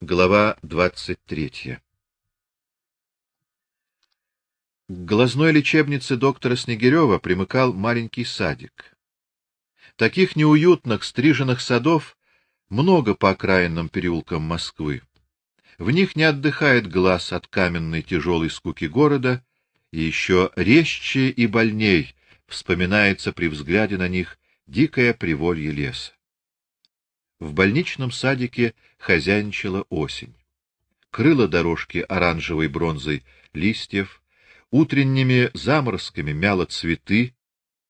Глава двадцать третья. К глазной лечебнице доктора Снегирева примыкал маленький садик. Таких неуютных стриженных садов много по окраинным переулкам Москвы. В них не отдыхает глаз от каменной тяжелой скуки города, и еще резче и больней вспоминается при взгляде на них дикое приволье леса. В больничном садике хозяйничала осень. Крыла дорожки оранжевой бронзой листьев, утренними заморозками мяла цветы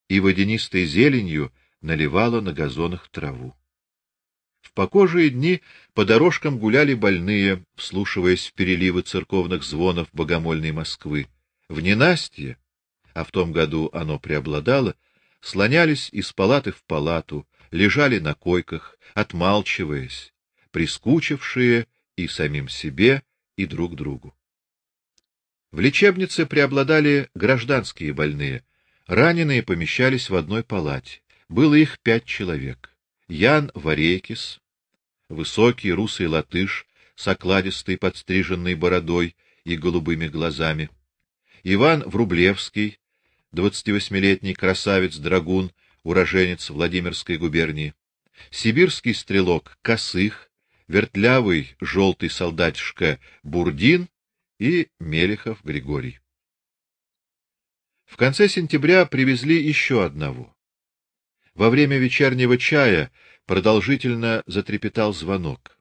и водянистой зеленью наливала на газонах траву. В погожие дни по дорожкам гуляли больные, вслушиваясь в переливы церковных звонов богомольной Москвы. В ненастье, а в том году оно преобладало, слонялись из палаты в палату, лежали на койках, отмалчиваясь, прискучившие и самим себе, и друг другу. В лечебнице преобладали гражданские больные. Раненые помещались в одной палате. Было их пять человек. Ян Варейкис, высокий русый латыш с окладистой подстриженной бородой и голубыми глазами. Иван Врублевский, двадцативосьмилетний красавец-драгун уроженец Владимирской губернии, сибирский стрелок Косых, вертлявый желтый солдатишка Бурдин и Мелехов Григорий. В конце сентября привезли еще одного. Во время вечернего чая продолжительно затрепетал звонок.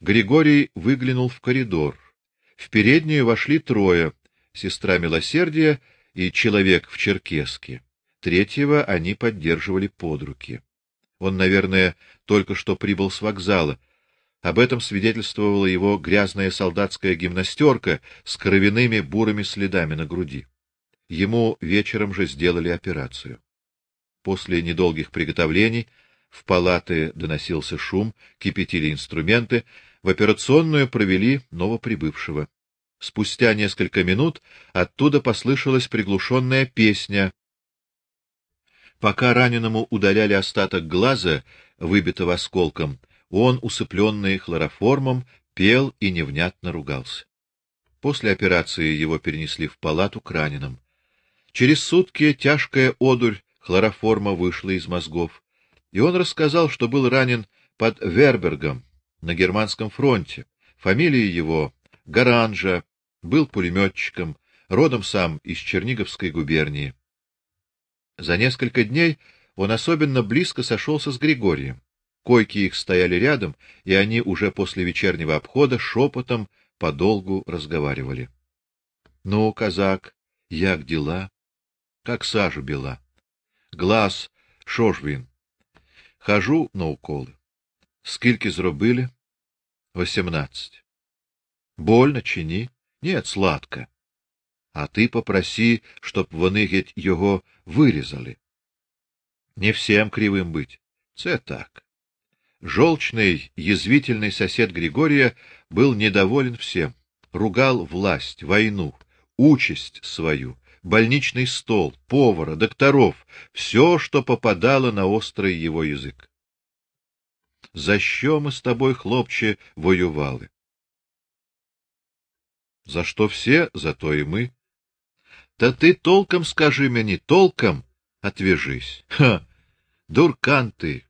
Григорий выглянул в коридор. В переднюю вошли трое: сестра Милосердия и человек в черкеске. Третьего они поддерживали под руки. Он, наверное, только что прибыл с вокзала. Об этом свидетельствовала его грязная солдатская гимнастерка с кровяными бурыми следами на груди. Ему вечером же сделали операцию. После недолгих приготовлений в палаты доносился шум, кипятили инструменты, в операционную провели новоприбывшего. Спустя несколько минут оттуда послышалась приглушенная песня, Пока раненому удаляли остаток глаза, выбитого осколком, он, усыпленный хлороформом, пел и невнятно ругался. После операции его перенесли в палату к раненым. Через сутки тяжкая одурь хлороформа вышла из мозгов, и он рассказал, что был ранен под Вербергом на германском фронте. Фамилия его Гаранжа, был пулеметчиком, родом сам из Черниговской губернии. За несколько дней он особенно близко сошелся с Григорием. Койки их стояли рядом, и они уже после вечернего обхода шепотом подолгу разговаривали. Ну, казак, як дела? Как сажу бела. Глаз, шо ж він? Хожу на уколи. Скільки зробили? Восемнадцать. Больно чи ні? Нет, сладко а ти попроси, щоб вони геть його вирізали. Не всем кривым быть. Це так. Желчный, язвительный сосед Григория был недоволен всем, ругал власть, войну, участь свою, больничный стол, повара, докторов, все, что попадало на острый его язык. За що мы с тобой, хлопче, воювали? За что все, за то и мы. Та ти толком скажи мені, толком отвяжись. Ха, дуркан ти.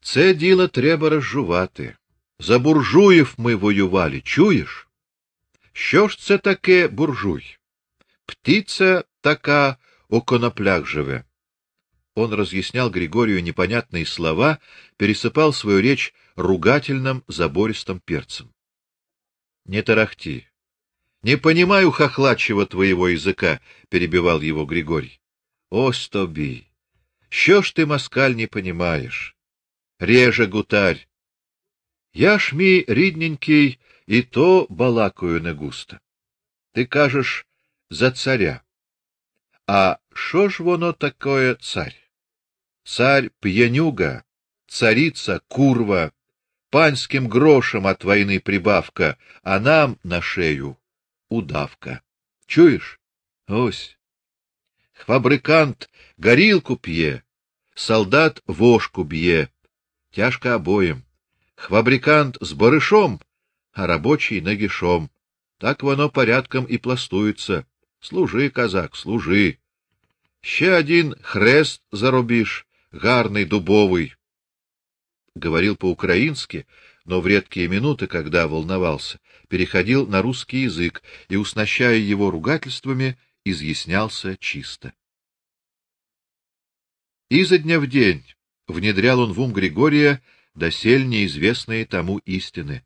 Це діло треба розжувати. За буржуїв ми воювали, чуєш? Що ж це таке буржуй? Птиця така у коноплях живе. Он разъяснял Григорию непонятные слова, пересыпал свою речь ругательным забористым перцем. Не тарахти. Не понимаю хохлачего твоего языка, перебивал его Григорий. О, стобі. Що ж ти москаль не понимаешь? Реже гутарь. Я ж мій рідненький, і то балакаю не густо. Ти кажеш за царя. А що ж воно такое царь? Царь пьянюга, царица курва, панским грошем от войны прибавка, а нам на шею удавка. Чуєш? Ось. Фабрикант горілку п'є, солдат вошку б'є. Тяжко обоїм. Фабрикант з баришом а рабочий нагишом. Так воно порядком и пластуется. Служи, казак, служи. Ще один хрест заробишь, гарный дубовый. Говорил по-украински, но в редкие минуты, когда волновался, переходил на русский язык и, уснащая его ругательствами, изъяснялся чисто. Изо дня в день внедрял он в ум Григория досель неизвестные тому истины,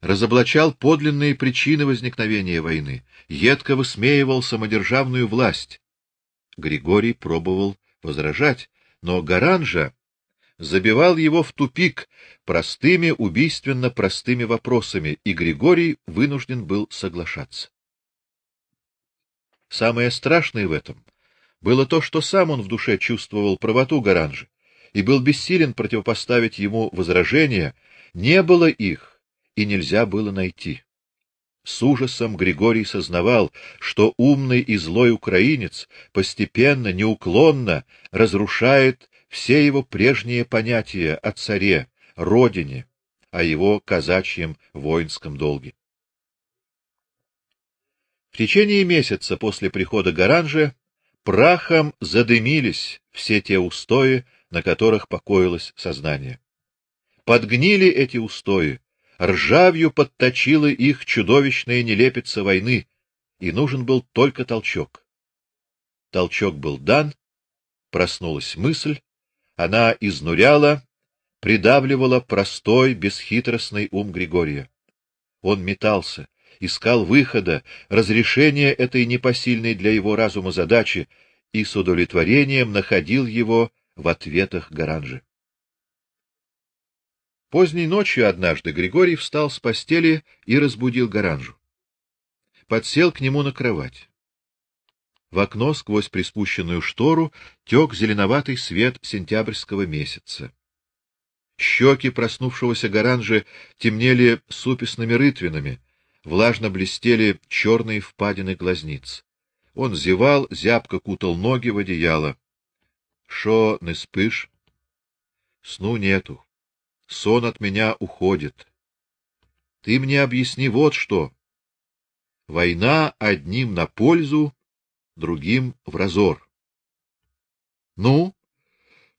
разоблачал подлинные причины возникновения войны, едко высмеивал самодержавную власть. Григорий пробовал возражать, но Гаранжа забивал его в тупик простыми, убийственно простыми вопросами, и Григорий вынужден был соглашаться. Самое страшное в этом было то, что сам он в душе чувствовал правоту Гаранжи и был бессилен противопоставить ему возражения, не было их и нельзя было найти. С ужасом Григорий сознавал, что умный и злой украинец постепенно, неуклонно разрушает все его прежние понятия о царе, родине, о его казачьем воинском долге. В течение месяца после прихода Гаранжа прахом задымились все те устои, на которых покоилось сознание. Подгнили эти устои, ржавью подточила их чудовищная нелепица войны, и нужен был только толчок. Толчок был дан, проснулась мысль, она изнуряла, придавливала простой, бесхитростный ум Григория. Он метался, искал выхода, разрешения этой непосильной для его разума задачи и с удовлетворением находил его в ответах Гаранжи. Поздней ночью однажды Григорий встал с постели и разбудил Гаранжу. Подсел к нему на кровать. В окно сквозь приспущенную штору тек зеленоватый свет сентябрьского месяца. Щеки проснувшегося Гаранжи темнели супесными рытвинами, влажно блестели черные впадины глазниц. Он зевал, зябко кутал ноги в одеяло. Шо не спишь? Сну нету. Сон от меня уходит. Ты мне объясни вот что. Война одним на пользу, другим в разор. Ну?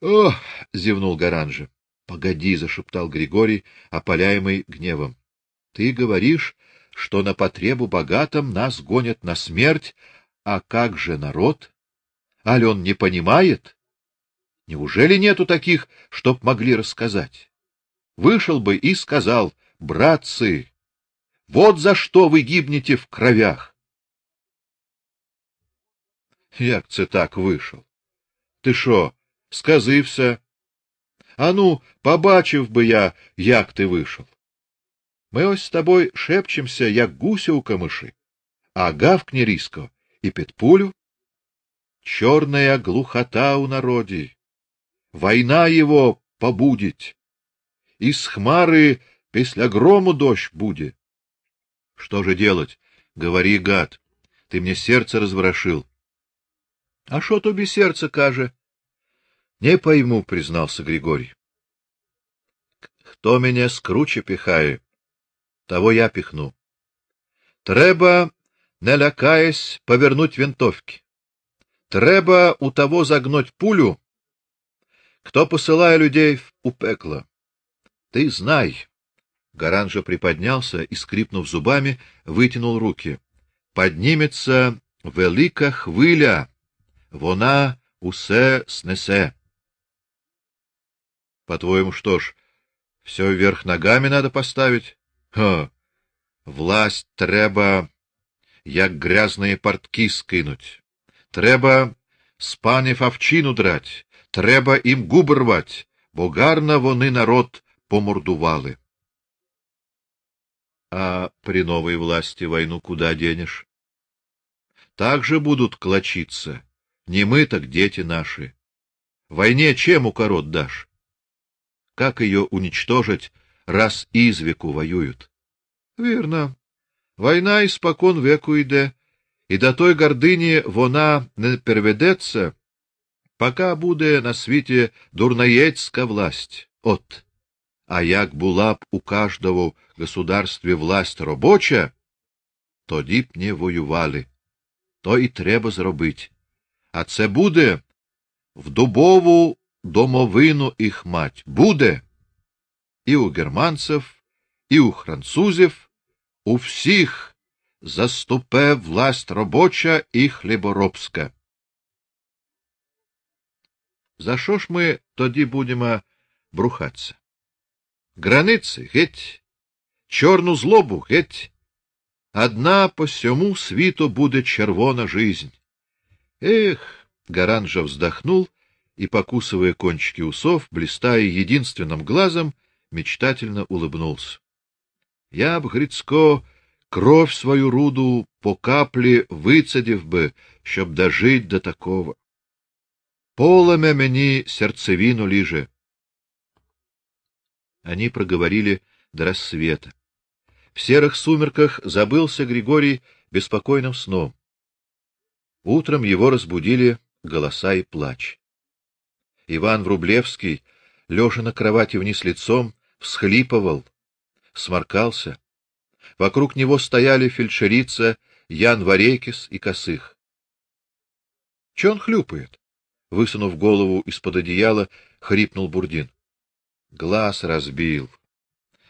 Ох, зевнул Гаранжи. Погоди, зашептал Григорий, опаляемый гневом. Ты говоришь, что на потребу богатым нас гонят на смерть, а как же народ? Аль он не понимает? Неужели нету таких, чтоб могли рассказать? вышел бы и сказал: "Братцы, вот за что вы гибнете в кровях". Як це так вийшов? Ти що, сказився? А ну, побачив би я, як ти вийшов. Ми ось з тобою шепчемося, як гуся у камиші, а гавкне різко і під пулю. Чорная глухота у народі. Война его побудить из хмары після грому дождь будет. Что же делать? Говори, гад. Ты мне сердце разворошил. А что тобі сердце каже? Не пойму, признался Григорий. Кто меня скруче пихає, того я пихну. Треба, не лякаясь, повернуть винтовки. Треба у того загнуть пулю, кто посылая людей в пекло. Ты знай. Гаранжа приподнялся и, скрипнув зубами, вытянул руки. Поднимется велика хвиля, вона усе снесе. По-твоему, что ж, все вверх ногами надо поставить? Ха. Власть треба як грязные портки скинуть. Треба з панів овчину драть, треба им губи рвать, бо гарно вони народ помордували. А при новой власти войну куда денешь? Так же будут клочиться. Не мы, так дети наши. Войне чем укорот дашь? Как ее уничтожить, раз извеку воюют? Верно. Война испокон веку иде, и до той гордыни вона не переведется, пока буде на світі дурнаєцька власть. От А як була б у каждого государстві власть робоча, тоді б не воювали. То і треба зробити. А це буде в дубову домовину їх мать. Буде і у германців, і у французів, у всіх заступе власть робоча і хліборобська. За що ж ми тоді будемо брухатися? Границі геть, чорну злобу геть. Одна по всьому світу буде червона жизнь. Эх, Гаранжа вздохнул и, покусывая кончики усов, блистая единственным глазом, мечтательно улыбнулся. Я б, Грицко, кровь свою руду по каплі вицедив би, щоб дожить до такого. Поломе мені сердцевину лиже. Они проговорили до рассвета. В серых сумерках забылся Григорий беспокойным сном. Утром его разбудили голоса и плач. Иван Врублевский, лежа на кровати вниз лицом, всхлипывал, сморкался. Вокруг него стояли фельдшерица Ян Варейкис и Косых. Че он хлюпает? Высунув голову из-под одеяла, хрипнул Бурдин. Глаз разбил.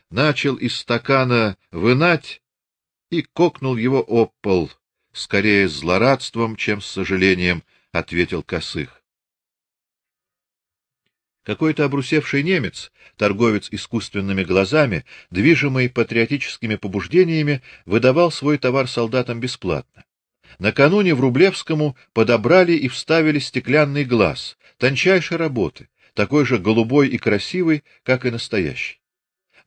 Начал из стакана вынать и кокнул его об пол, скорее с злорадством, чем с сожалением, ответил Косых. Какой-то обрусевший немец, торговец искусственными глазами, движимый патриотическими побуждениями, выдавал свой товар солдатам бесплатно. Накануне в Рублевскому подобрали и вставили стеклянный глаз, тончайшей работы, такой же голубой и красивый, как и настоящий.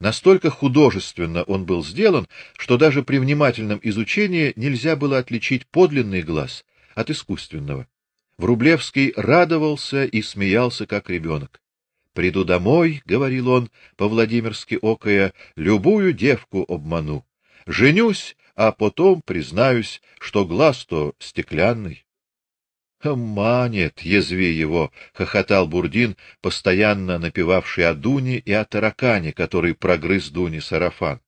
Настолько художественно он был сделан, что даже при внимательном изучении нельзя было отличить подлинный глаз от искусственного. Врублевский радовался и смеялся как ребенок. Приду домой, говорил он, по-владимирски окая, любую девку обману. Женюсь, а потом признаюсь, что глаз-то стеклянный. Манит, язви его, хохотал Бурдин, постоянно напевавший о Дуне и о таракане, который прогрыз Дуне сарафан.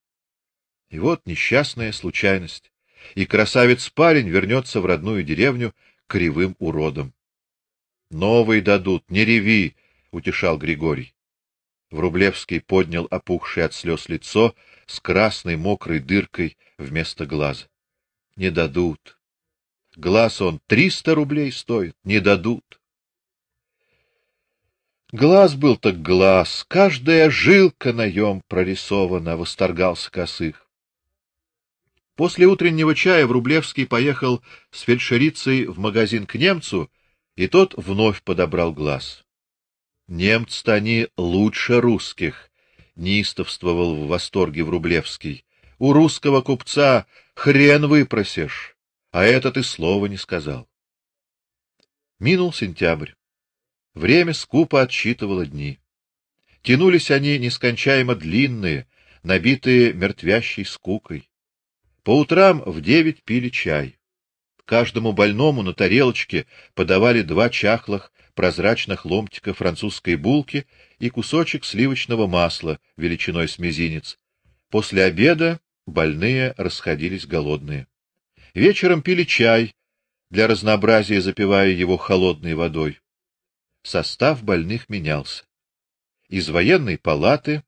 И вот несчастная случайность. И красавец-парень вернется в родную деревню кривым уродом. Новый дадут, не реви, утешал Григорий. Врублевский поднял опухшее от слез лицо с красной мокрой дыркой вместо глаза. Не дадут. Глаз он триста рублей стоит, не дадут. Глаз был так глаз, каждая жилка на нем прорисована, восторгался Косых. После утреннего чая Врублевский поехал с фельдшерицей в магазин к немцу, и тот вновь подобрал глаз. Немцы они лучше русских, неистовствовал в восторге Врублевский. У русского купца хрен выпросишь, а этот и слова не сказал. Минул сентябрь. Время скупо отсчитывало дни. Тянулись они нескончаемо длинные, набитые мертвящей скукой. По утрам в девять пили чай. Каждому больному на тарелочке подавали два чахлых прозрачных ломтика французской булки и кусочек сливочного масла величиной с мизинец. После обеда больные расходились голодные. Вечером пили чай, для разнообразия запивая его холодной водой. Состав больных менялся. Из военной палаты,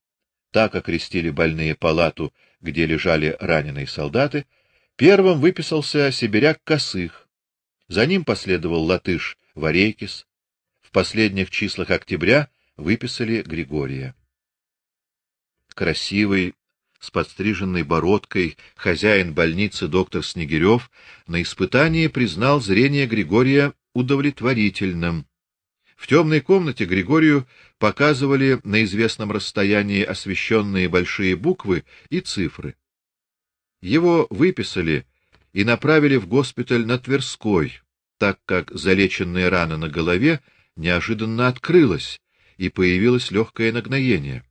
так окрестили больные палату, где лежали раненые солдаты, первым выписался сибиряк Косых. За ним последовал латыш Варейкис, последних числах октября выписали Григория. Красивый, с подстриженной бородкой, хозяин больницы доктор Снегирев на испытании признал зрение Григория удовлетворительным. В темной комнате Григорию показывали на известном расстоянии освещенные большие буквы и цифры. Его выписали и направили в госпиталь на Тверской, так как залеченная рана на голове неожиданно открылась, и появилось легкое нагноение.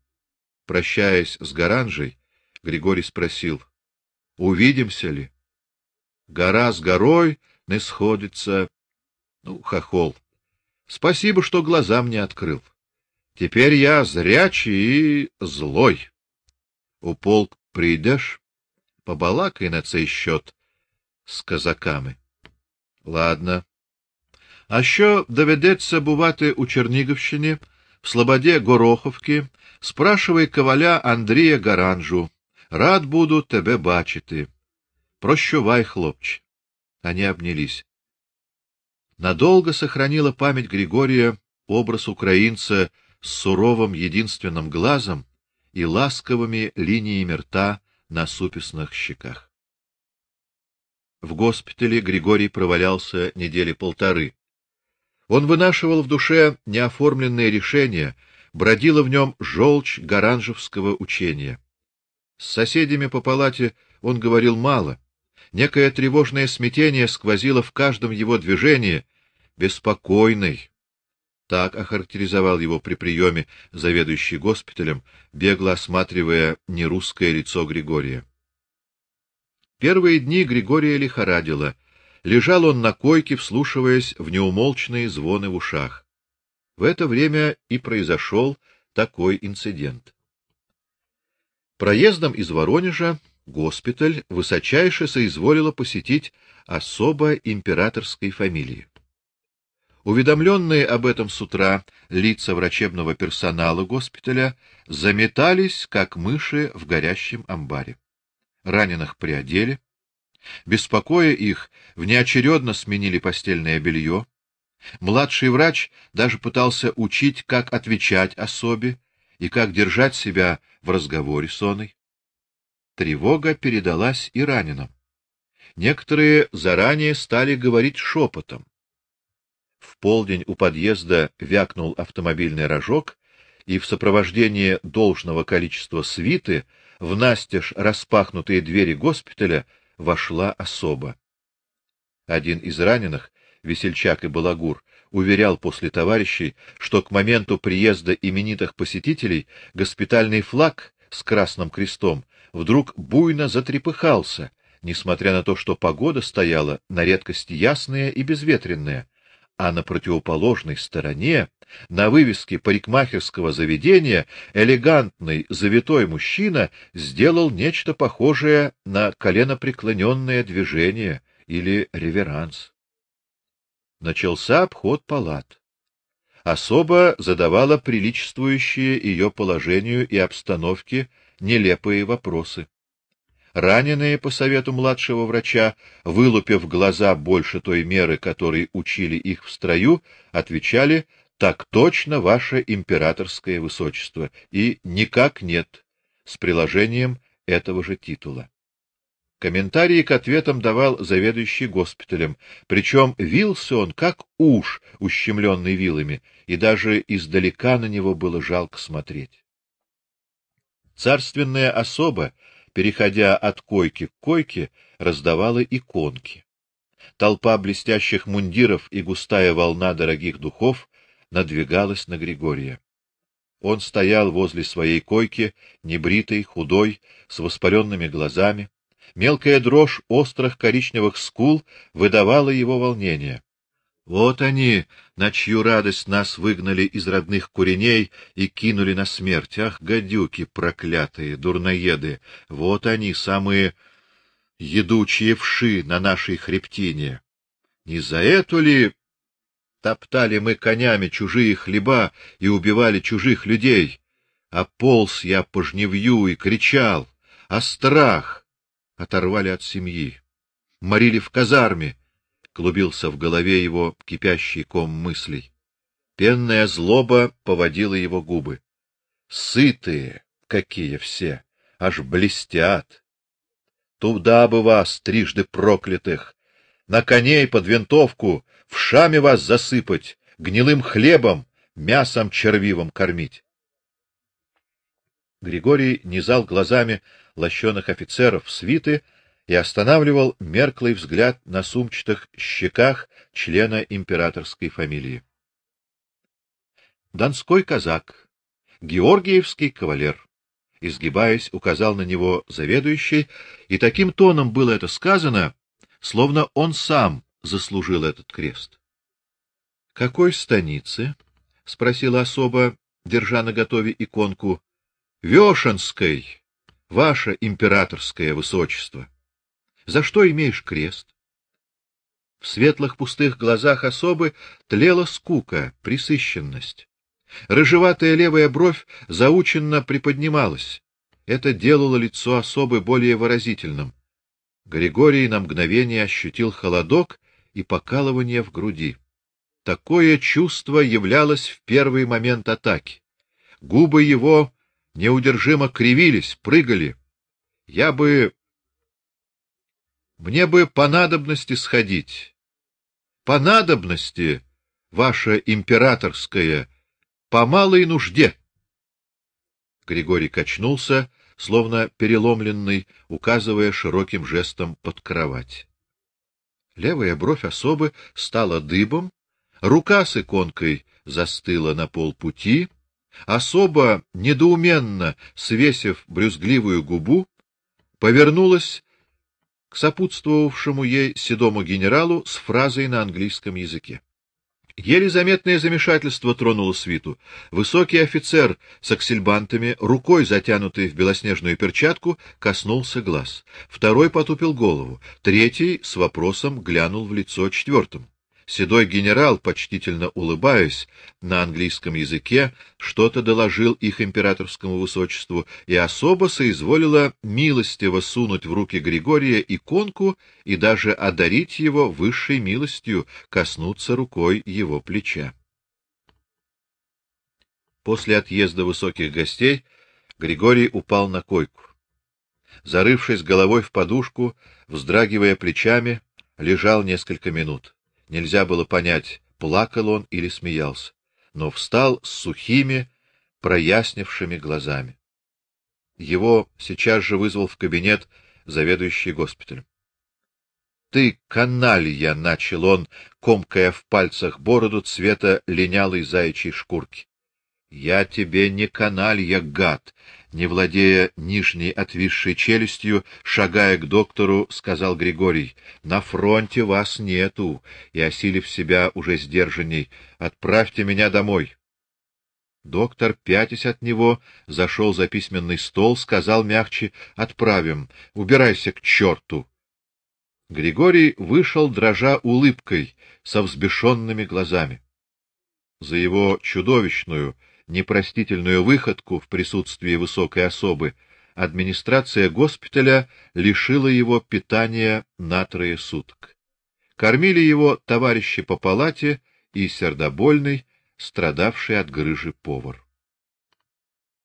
Прощаясь с Гаранжей, Григорий спросил: "Увидимся ли?" Гора с горой не сходится. Ну, хохол. Спасибо, что глаза мне открыл. Теперь я зрячий и злой. У полк прийдеш, побалакай на цей счет з казаками. Ладно. А що доведеться бувати у Чернігівщині, в Слободі Гороховки, спрашивай коваля Андрія Гаранжу. Рад буду тебе бачити. Прощувай, хлопче. Они обнялись. Надолго сохранила память Григория образ украинца с суровым единственным глазом и ласковыми линиями рта на супесных щеках. В госпитале Григорий провалялся недели полторы. Он вынашивал в душе неоформленные решения, бродила в нем желчь гаранжевского учения. С соседями по палате он говорил мало. Некое тревожное смятение сквозило в каждом его движении, беспокойный. Так охарактеризовал его при приеме заведующий госпиталем, бегло осматривая нерусское лицо Григория. Первые дни Григория лихорадило. Лежал он на койке, вслушиваясь в неумолчные звоны в ушах. В это время и произошел такой инцидент. Проездом из Воронежа госпиталь высочайше соизволило посетить особо императорской фамилии. Уведомленные об этом с утра лица врачебного персонала госпиталя заметались, как мыши в горящем амбаре. Раненых приодели, беспокоя их, внеочередно сменили постельное белье. Младший врач даже пытался учить, как отвечать особе и как держать себя в разговоре с оной. Тревога передалась и раненым. Некоторые заранее стали говорить шепотом. В полдень у подъезда вякнул автомобильный рожок, и в сопровождении должного количества свиты в настежь распахнутые двери госпиталя вошла особа. Один из раненых, весельчак и балагур, уверял после товарищей, что к моменту приезда именитых посетителей госпитальный флаг с красным крестом вдруг буйно затрепыхался, несмотря на то, что погода стояла на редкость ясная и безветренная, а на противоположной стороне, на вывеске парикмахерского заведения, элегантный завитой мужчина сделал нечто похожее на коленопреклоненное движение или реверанс. Начался обход палат. Особо задавала приличествующие ее положению и обстановке нелепые вопросы. Раненые по совету младшего врача, вылупив глаза больше той меры, которой учили их в строю, отвечали: "Так точно, ваше императорское высочество", и никак нет, с приложением этого же титула. Комментарии к ответам давал заведующий госпиталем, причем вился он как уж, ущемленный вилами, и даже издалека на него было жалко смотреть. Царственная особа, переходя от койки к койке, раздавала иконки. Толпа блестящих мундиров и густая волна дорогих духов надвигалась на Григория. Он стоял возле своей койки, небритый, худой, с воспаленными глазами, Мелкая дрожь острых коричневых скул выдавала его волнение. Вот они, на чью радость нас выгнали из родных куреней и кинули на смерть. Ах, гадюки проклятые, дурноеды! Вот они, самые едучие вши на нашей хребтине. Не за эту ли топтали мы конями чужие хлеба и убивали чужих людей? А полз я по жневью и кричал, а страх оторвали от семьи, морили в казарме, клубился в голове его кипящий ком мыслей. Пенная злоба поводила его губы. Сытые, какие все, аж блестят. Туда бы вас, трижды проклятых, на коней под винтовку, в шаме вас засыпать, гнилым хлебом, мясом червивым кормить. Григорий низал глазами лощеных офицеров свиты и останавливал мерклый взгляд на сумчатых щеках члена императорской фамилии. Донской казак, георгиевский кавалер, изгибаясь, указал на него заведующий, и таким тоном было это сказано, словно он сам заслужил этот крест. Какой станицы? спросила особа держа наготове иконку: "Вешенской, ваше императорское высочество. За что имеешь крест?" В светлых пустых глазах особы тлела скука, присыщенность. Рыжеватая левая бровь заученно приподнималась. Это делало лицо особы более выразительным. Григорий на мгновение ощутил холодок и покалывание в груди. Такое чувство являлось в первый момент атаки. Губы его неудержимо кривились, прыгали. Я бы мне бы по надобности сходить. По надобности, ваше императорское, по малой нужде. Григорий качнулся, словно переломленный, указывая широким жестом под кровать. Левая бровь особы стала дыбом, рука с иконкой застыла на полпути, особо недоуменно свесив брюзгливую губу, повернулась к сопутствовавшему ей седому генералу с фразой на английском языке. Еле заметное замешательство тронуло свиту. Высокий офицер с аксельбантами, рукой затянутой в белоснежную перчатку, коснулся глаз. Второй потупил голову, третий с вопросом глянул в лицо четвертому. Седой генерал, почтительно улыбаясь на английском языке, что-то доложил их императорскому высочеству, и особо соизволила милостиво сунуть в руки Григория иконку и даже одарить его высшей милостью, коснуться рукой его плеча. После отъезда высоких гостей Григорий упал на койку. Зарывшись головой в подушку, вздрагивая плечами, лежал несколько минут. Нельзя было понять, плакал он или смеялся, но встал с сухими, прояснившими глазами. Его сейчас же вызвал в кабинет заведующий госпиталем. Ты каналья, начал он, комкая в пальцах бороду цвета линялой заячьей шкурки. Я тебе не каналья, гад, не владея нижней отвисшей челюстью, шагая к доктору, сказал Григорий: "На фронте вас нету". И осилив себя уже сдержанней: "Отправьте меня домой". Доктор, пятясь от него, зашел за письменный стол, сказал мягче: "Отправим. Убирайся к черту!» Григорий вышел дрожа улыбкой, со взбешенными глазами. За его чудовищную непростительную выходку в присутствии высокой особы, администрация госпиталя лишила его питания на трое суток. Кормили его товарищи по палате и сердобольный, страдавший от грыжи повар.